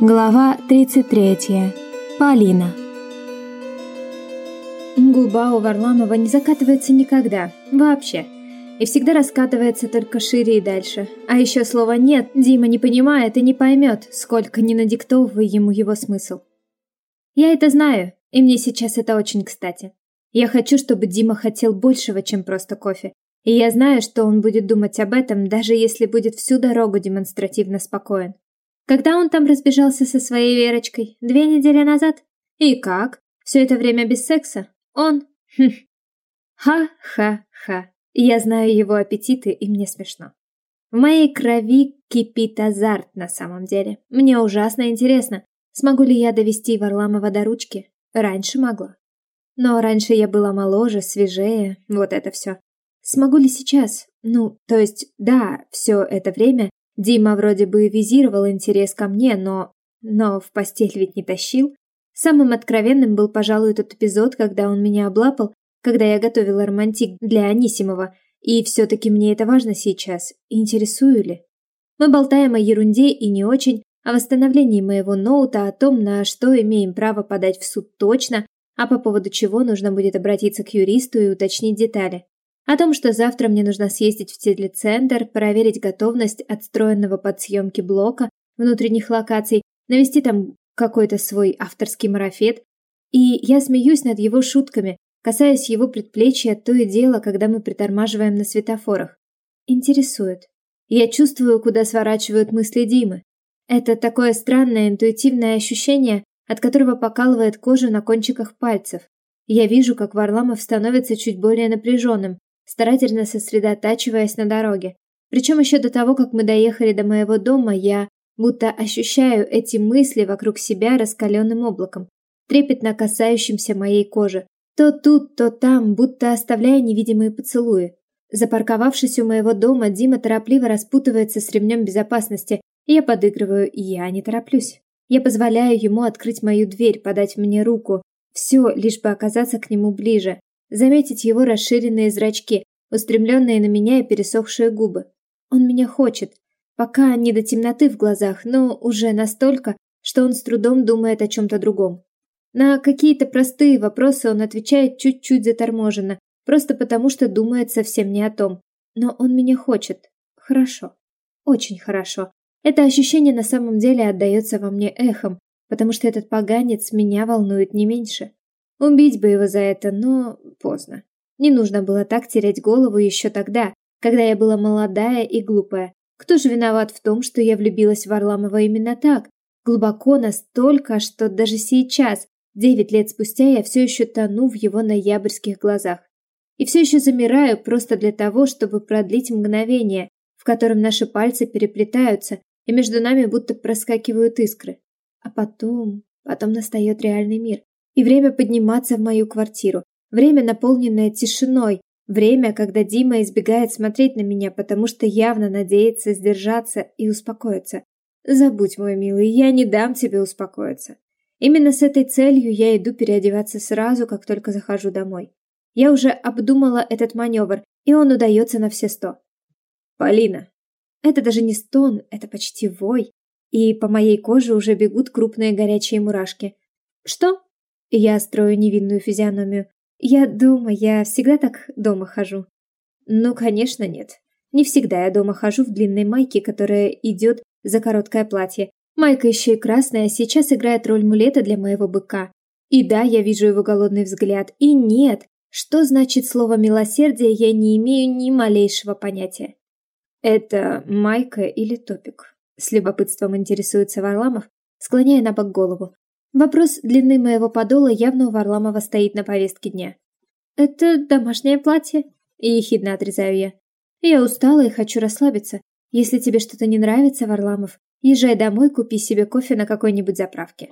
Глава 33. Полина. Губа у Варламова не закатывается никогда, вообще. И всегда раскатывается только шире и дальше. А еще слова «нет» Дима не понимает и не поймет, сколько не надиктовывай ему его смысл. Я это знаю, и мне сейчас это очень кстати. Я хочу, чтобы Дима хотел большего, чем просто кофе. И я знаю, что он будет думать об этом, даже если будет всю дорогу демонстративно спокоен. Когда он там разбежался со своей Верочкой? Две недели назад? И как? Все это время без секса? Он? Хм. Ха-ха-ха. Я знаю его аппетиты, и мне смешно. В моей крови кипит азарт на самом деле. Мне ужасно интересно, смогу ли я довести Варламова до ручки. Раньше могла. Но раньше я была моложе, свежее, вот это все. Смогу ли сейчас? Ну, то есть, да, все это время Дима вроде бы визировал интерес ко мне, но... Но в постель ведь не тащил. Самым откровенным был, пожалуй, тот эпизод, когда он меня облапал, когда я готовила романтик для Анисимова, и все-таки мне это важно сейчас, интересую ли. Мы болтаем о ерунде и не очень, о восстановлении моего ноута, о том, на что имеем право подать в суд точно, а по поводу чего нужно будет обратиться к юристу и уточнить детали. О том, что завтра мне нужно съездить в телецентр, проверить готовность отстроенного под съемки блока, внутренних локаций, навести там какой-то свой авторский марафет. И я смеюсь над его шутками, касаясь его предплечья то и дело, когда мы притормаживаем на светофорах. Интересует. Я чувствую, куда сворачивают мысли Димы. Это такое странное интуитивное ощущение, от которого покалывает кожа на кончиках пальцев. Я вижу, как Варламов становится чуть более напряженным, старательно сосредотачиваясь на дороге. Причем еще до того, как мы доехали до моего дома, я будто ощущаю эти мысли вокруг себя раскаленным облаком, трепетно касающимся моей кожи. То тут, то там, будто оставляя невидимые поцелуи. Запарковавшись у моего дома, Дима торопливо распутывается с ремнем безопасности, и я подыгрываю, я не тороплюсь. Я позволяю ему открыть мою дверь, подать мне руку. Все, лишь бы оказаться к нему ближе заметить его расширенные зрачки, устремленные на меня и пересохшие губы. Он меня хочет, пока не до темноты в глазах, но уже настолько, что он с трудом думает о чем-то другом. На какие-то простые вопросы он отвечает чуть-чуть заторможенно, просто потому что думает совсем не о том. Но он меня хочет. Хорошо. Очень хорошо. Это ощущение на самом деле отдается во мне эхом, потому что этот поганец меня волнует не меньше. Убить бы его за это, но поздно. Не нужно было так терять голову еще тогда, когда я была молодая и глупая. Кто же виноват в том, что я влюбилась в Варламова именно так? Глубоко настолько, что даже сейчас, девять лет спустя, я все еще тону в его ноябрьских глазах. И все еще замираю просто для того, чтобы продлить мгновение, в котором наши пальцы переплетаются, и между нами будто проскакивают искры. А потом, потом настает реальный мир. И время подниматься в мою квартиру. Время, наполненное тишиной. Время, когда Дима избегает смотреть на меня, потому что явно надеется сдержаться и успокоиться. Забудь, мой милый, я не дам тебе успокоиться. Именно с этой целью я иду переодеваться сразу, как только захожу домой. Я уже обдумала этот маневр, и он удается на все сто. Полина. Это даже не стон, это почти вой. И по моей коже уже бегут крупные горячие мурашки. Что? Я строю невинную физиономию. Я дома, я всегда так дома хожу. Ну, конечно, нет. Не всегда я дома хожу в длинной майке, которая идет за короткое платье. Майка еще и красная, а сейчас играет роль мулета для моего быка. И да, я вижу его голодный взгляд. И нет, что значит слово «милосердие», я не имею ни малейшего понятия. Это майка или топик? С любопытством интересуется Варламов, склоняя на бок голову. Вопрос длины моего подола явно у Варламова стоит на повестке дня. «Это домашнее платье?» – ехидно отрезаю я. «Я устала и хочу расслабиться. Если тебе что-то не нравится, Варламов, езжай домой, купи себе кофе на какой-нибудь заправке».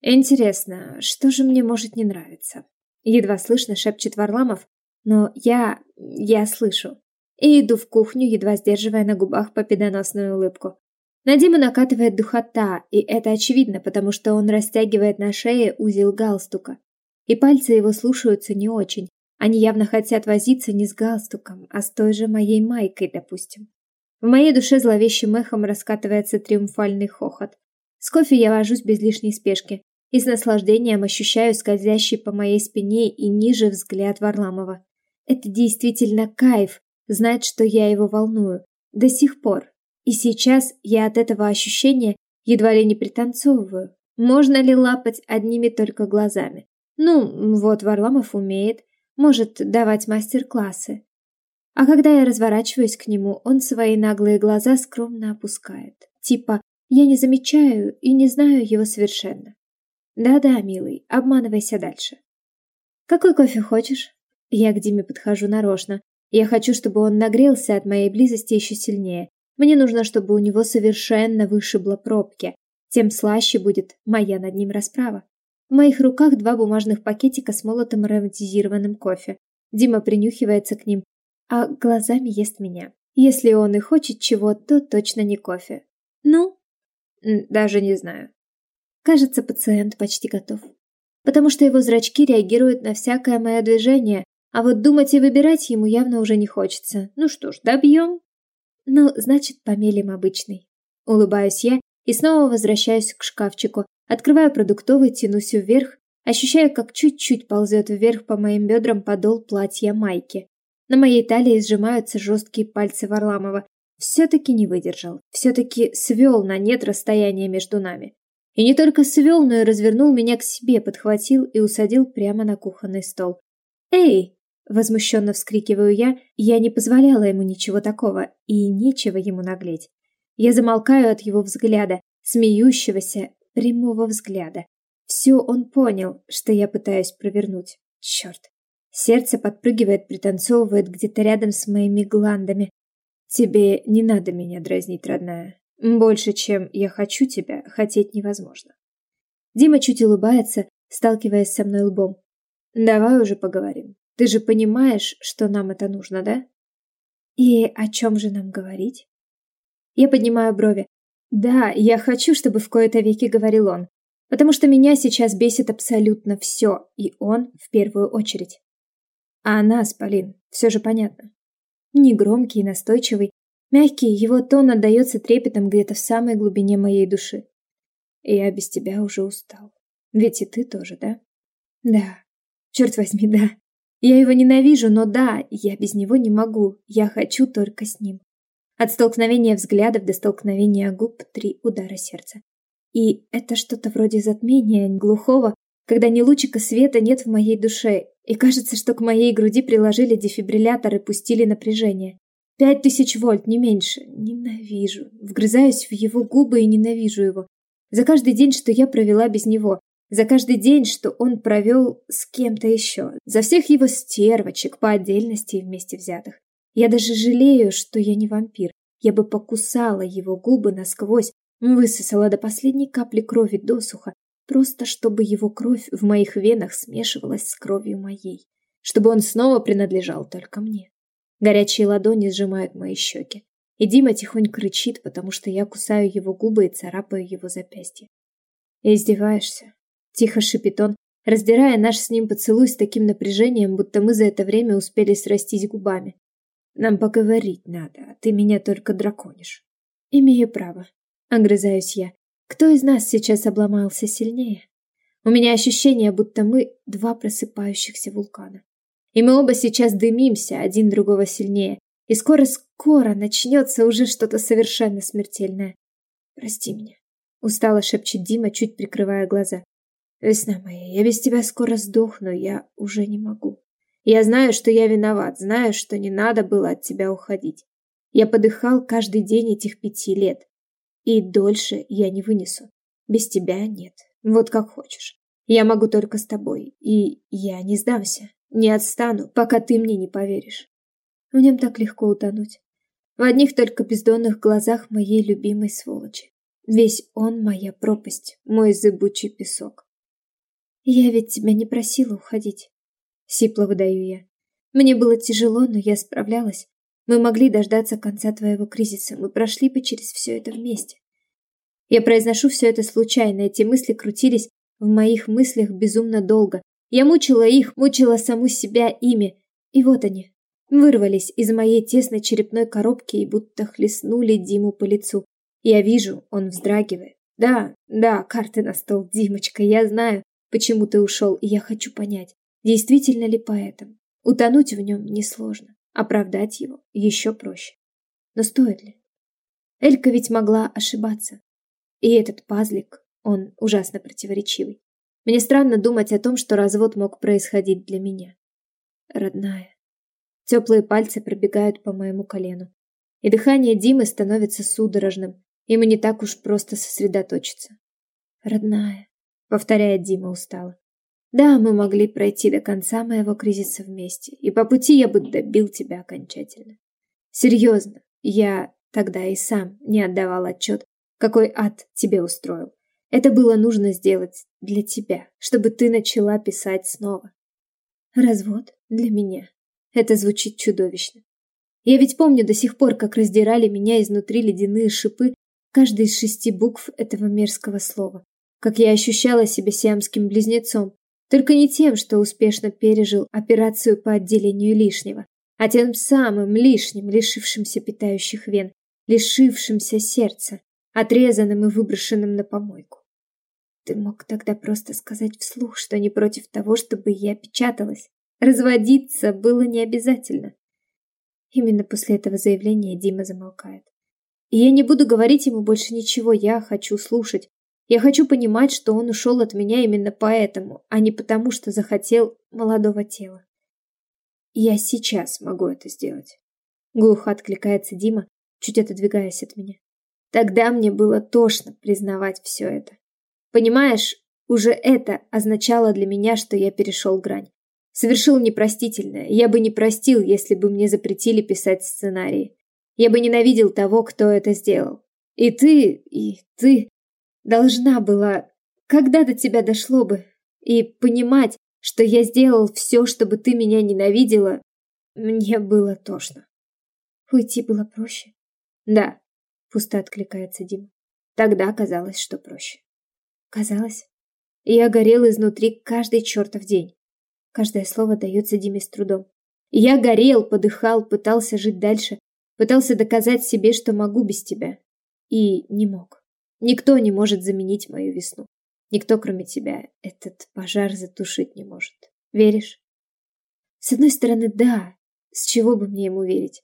«Интересно, что же мне может не нравиться?» Едва слышно шепчет Варламов, но я... я слышу. И иду в кухню, едва сдерживая на губах победоносную улыбку. На Диму накатывает духота, и это очевидно, потому что он растягивает на шее узел галстука. И пальцы его слушаются не очень. Они явно хотят возиться не с галстуком, а с той же моей майкой, допустим. В моей душе зловещим эхом раскатывается триумфальный хохот. С кофе я вожусь без лишней спешки и с наслаждением ощущаю скользящий по моей спине и ниже взгляд Варламова. Это действительно кайф знать, что я его волную. До сих пор. И сейчас я от этого ощущения едва ли не пританцовываю. Можно ли лапать одними только глазами? Ну, вот Варламов умеет, может давать мастер-классы. А когда я разворачиваюсь к нему, он свои наглые глаза скромно опускает. Типа, я не замечаю и не знаю его совершенно. Да-да, милый, обманывайся дальше. Какой кофе хочешь? Я к Диме подхожу нарочно. Я хочу, чтобы он нагрелся от моей близости еще сильнее. Мне нужно, чтобы у него совершенно вышибло пробки. Тем слаще будет моя над ним расправа. В моих руках два бумажных пакетика с молотым ароматизированным кофе. Дима принюхивается к ним, а глазами ест меня. Если он и хочет чего, то точно не кофе. Ну? Даже не знаю. Кажется, пациент почти готов. Потому что его зрачки реагируют на всякое мое движение, а вот думать и выбирать ему явно уже не хочется. Ну что ж, добьем. Ну, значит, помелим обычный. Улыбаюсь я и снова возвращаюсь к шкафчику, открываю продуктовый, тянусь вверх, ощущаю, как чуть-чуть ползет вверх по моим бедрам подол платья майки. На моей талии сжимаются жесткие пальцы Варламова. Все-таки не выдержал, все-таки свел на нет расстояние между нами. И не только свел, но и развернул меня к себе, подхватил и усадил прямо на кухонный стол. «Эй!» – возмущенно вскрикиваю я, я не позволяла ему ничего такого, и нечего ему наглеть. Я замолкаю от его взгляда, смеющегося, прямого взгляда. Все он понял, что я пытаюсь провернуть. Черт. Сердце подпрыгивает, пританцовывает где-то рядом с моими гландами. Тебе не надо меня дразнить, родная. Больше, чем я хочу тебя, хотеть невозможно. Дима чуть улыбается, сталкиваясь со мной лбом. Давай уже поговорим. Ты же понимаешь, что нам это нужно, да? И о чем же нам говорить? Я поднимаю брови. Да, я хочу, чтобы в кои-то веки говорил он. Потому что меня сейчас бесит абсолютно все, и он в первую очередь. А нас, Полин, все же понятно. Негромкий и настойчивый, Мягкий его тон отдается трепетом где-то в самой глубине моей души. Я без тебя уже устал. Ведь и ты тоже, да? Да. Черт возьми, да. Я его ненавижу, но да, я без него не могу. Я хочу только с ним. От столкновения взглядов до столкновения губ три удара сердца. И это что-то вроде затмения, глухого, когда ни лучика света нет в моей душе, и кажется, что к моей груди приложили дефибриллятор и пустили напряжение. Пять тысяч вольт, не меньше. Ненавижу. Вгрызаюсь в его губы и ненавижу его. За каждый день, что я провела без него. За каждый день, что он провел с кем-то еще. За всех его стервочек по отдельности и вместе взятых. Я даже жалею, что я не вампир. Я бы покусала его губы насквозь, высосала до последней капли крови досуха, просто чтобы его кровь в моих венах смешивалась с кровью моей, чтобы он снова принадлежал только мне. Горячие ладони сжимают мои щеки. И Дима тихонько рычит, потому что я кусаю его губы и царапаю его запястье. «Издеваешься?» — тихо шипит он, раздирая наш с ним поцелуй с таким напряжением, будто мы за это время успели срастись губами. «Нам поговорить надо, а ты меня только драконишь». «Имею право», — огрызаюсь я. «Кто из нас сейчас обломался сильнее?» У меня ощущение, будто мы два просыпающихся вулкана. И мы оба сейчас дымимся, один другого сильнее. И скоро-скоро начнется уже что-то совершенно смертельное. Прости меня. Устало шепчет Дима, чуть прикрывая глаза. Весна моя, я без тебя скоро сдохну, я уже не могу. Я знаю, что я виноват, знаю, что не надо было от тебя уходить. Я подыхал каждый день этих пяти лет. И дольше я не вынесу. Без тебя нет. Вот как хочешь. Я могу только с тобой. И я не сдамся. Не отстану, пока ты мне не поверишь. В нем так легко утонуть. В одних только бездонных глазах моей любимой сволочи. Весь он моя пропасть, мой зыбучий песок. Я ведь тебя не просила уходить. Сипло выдаю я. Мне было тяжело, но я справлялась. Мы могли дождаться конца твоего кризиса. Мы прошли бы через все это вместе. Я произношу все это случайно. Эти мысли крутились в моих мыслях безумно долго, я мучила их, мучила саму себя ими. И вот они, вырвались из моей тесной черепной коробки и будто хлестнули Диму по лицу. Я вижу, он вздрагивает, Да, да, карты на стол, Димочка, я знаю, почему ты ушел, и я хочу понять, действительно ли поэтому. Утонуть в нем несложно, оправдать его еще проще. Но стоит ли? Элька ведь могла ошибаться. И этот пазлик, он ужасно противоречивый. Мне странно думать о том, что развод мог происходить для меня. Родная. Теплые пальцы пробегают по моему колену. И дыхание Димы становится судорожным. Ему не так уж просто сосредоточиться. Родная, повторяет Дима устало. Да, мы могли пройти до конца моего кризиса вместе, и по пути я бы добил тебя окончательно. Серьезно, я тогда и сам не отдавал отчет, какой ад тебе устроил. Это было нужно сделать для тебя, чтобы ты начала писать снова. Развод для меня. Это звучит чудовищно. Я ведь помню до сих пор, как раздирали меня изнутри ледяные шипы каждой из шести букв этого мерзкого слова. Как я ощущала себя сиамским близнецом, только не тем, что успешно пережил операцию по отделению лишнего, а тем самым лишним, лишившимся питающих вен, лишившимся сердца, отрезанным и выброшенным на помойку. Ты мог тогда просто сказать вслух, что не против того, чтобы я печаталась. Разводиться было не обязательно. Именно после этого заявления Дима замолкает. И я не буду говорить ему больше ничего, я хочу слушать. Я хочу понимать, что он ушел от меня именно поэтому, а не потому, что захотел молодого тела. Я сейчас могу это сделать. Глухо откликается Дима, чуть отодвигаясь от меня. Тогда мне было тошно признавать все это. Понимаешь, уже это означало для меня, что я перешел грань. Совершил непростительное. Я бы не простил, если бы мне запретили писать сценарии. Я бы ненавидел того, кто это сделал. И ты, и ты должна была... Когда до тебя дошло бы? И понимать, что я сделал все, чтобы ты меня ненавидела, мне было тошно. Уйти было проще? Да, пусто откликается Дима. Тогда казалось, что проще. Казалось, я горел изнутри каждый чертов день. Каждое слово дается Диме с трудом. Я горел, подыхал, пытался жить дальше, пытался доказать себе, что могу без тебя. И не мог. Никто не может заменить мою весну. Никто, кроме тебя, этот пожар затушить не может. Веришь? С одной стороны, да. С чего бы мне ему верить?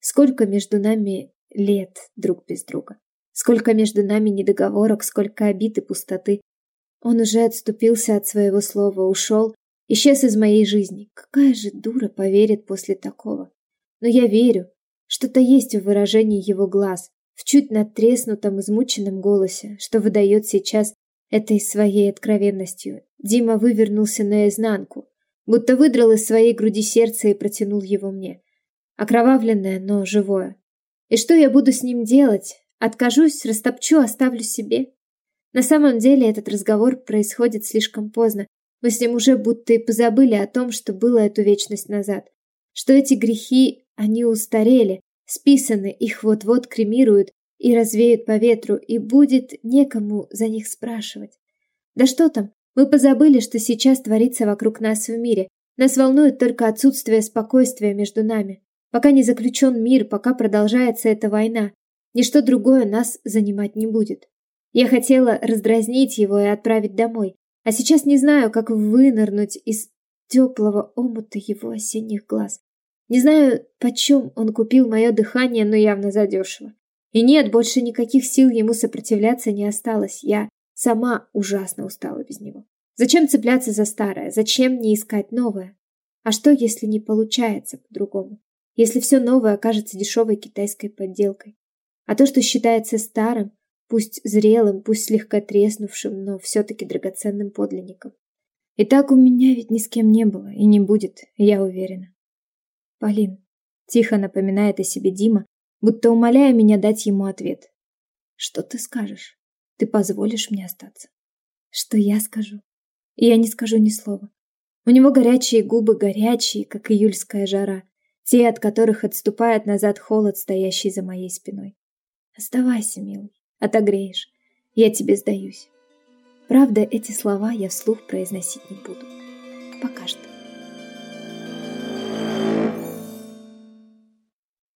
Сколько между нами лет друг без друга? Сколько между нами недоговорок, сколько обид и пустоты. Он уже отступился от своего слова, ушел, исчез из моей жизни. Какая же дура поверит после такого? Но я верю. Что-то есть в выражении его глаз, в чуть надтреснутом, измученном голосе, что выдает сейчас этой своей откровенностью. Дима вывернулся наизнанку, будто выдрал из своей груди сердце и протянул его мне. Окровавленное, но живое. И что я буду с ним делать? Откажусь, растопчу, оставлю себе. На самом деле этот разговор происходит слишком поздно. Мы с ним уже будто и позабыли о том, что было эту вечность назад. Что эти грехи, они устарели, списаны, их вот-вот кремируют и развеют по ветру, и будет некому за них спрашивать. Да что там, мы позабыли, что сейчас творится вокруг нас в мире. Нас волнует только отсутствие спокойствия между нами. Пока не заключен мир, пока продолжается эта война, Ничто другое нас занимать не будет. Я хотела раздразнить его и отправить домой, а сейчас не знаю, как вынырнуть из теплого омута его осенних глаз. Не знаю, почем он купил мое дыхание, но явно задешево. И нет, больше никаких сил ему сопротивляться не осталось. Я сама ужасно устала без него. Зачем цепляться за старое? Зачем не искать новое? А что, если не получается по-другому? Если все новое окажется дешевой китайской подделкой? А то, что считается старым, пусть зрелым, пусть слегка треснувшим, но все-таки драгоценным подлинником. И так у меня ведь ни с кем не было и не будет, я уверена. Полин, тихо напоминает о себе Дима, будто умоляя меня дать ему ответ. Что ты скажешь? Ты позволишь мне остаться? Что я скажу? Я не скажу ни слова. У него горячие губы, горячие, как июльская жара, те, от которых отступает назад холод, стоящий за моей спиной. Оставайся, милый, отогреешь. Я тебе сдаюсь. Правда, эти слова я вслух произносить не буду. Пока что.